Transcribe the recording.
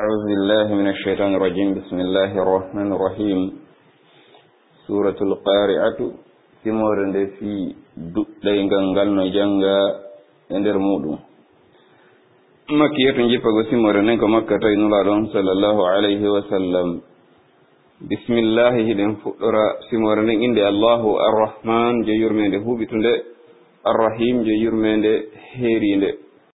أعوذ بالله من الشيطان الرجيم. بسم الله الرحمن الرحيم. سورة القارعة. simore nde fi duɗɗaygal ngal no jannga e nder muɗum makkiyeto jippago simore nden ko makka tawi nulaɗon sallllahu alayhi wa sallam bisimillahi hiɗen fuɗɗora simore nden inde allahu arrahman je yurmede huɓitu nde arrahim je